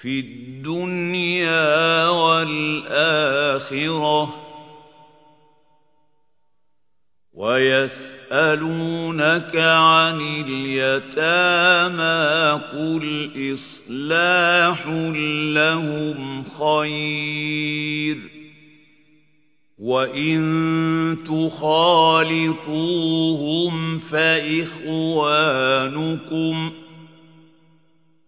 في الدنيا والآخرة ويسألونك عن اليتامى قل إصلاح لهم خير وَإِن تُخَالِطُوهُمْ فَإِخْوَانُكُمْ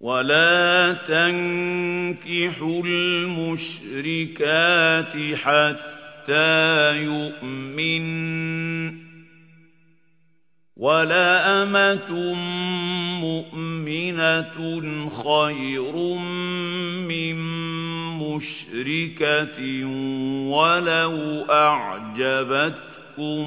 وَلَا تَنكِحُوا الْمُشْرِكَاتِ حَتَّى يُؤْمِنَّ وَلَا أَمَةٌ مُؤْمِنَةٌ خَيْرٌ مِّن مُّشْرِكَةٍ وَلَوْ أَعْجَبَتْكُمْ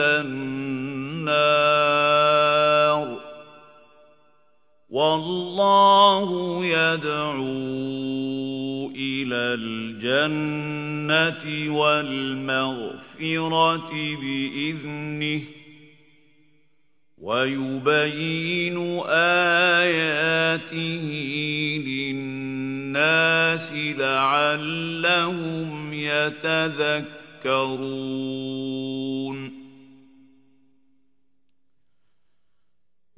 إِلَى النَّارِ وَاللَّهُ يَدْعُو إِلَى الْجَنَّةِ وَالْمَغْفِرَةِ بِإِذْنِهِ وَيُبَيِّنُ آيَاتِهِ لِلنَّاسِ لَعَلَّهُمْ يَتَذَكَّرُونَ.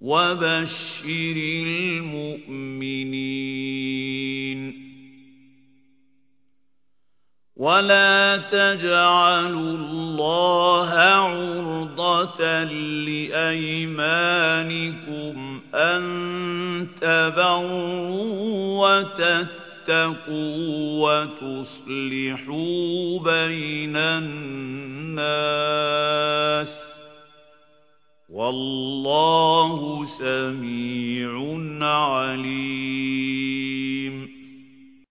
وَبَشِّرِ الْمُؤْمِنِينَ وَلَا تَجْعَلُوا اللَّهَ عُرْضَةً لِّأَيْمَانِكُمْ أَن تَبَرُّوا وَتَتَّقُوا وَتُصْلِحُوا بَيْنَ النَّاسِ ۗ وَاللَّهُ سَمِيعٌ عَلِيمٌ.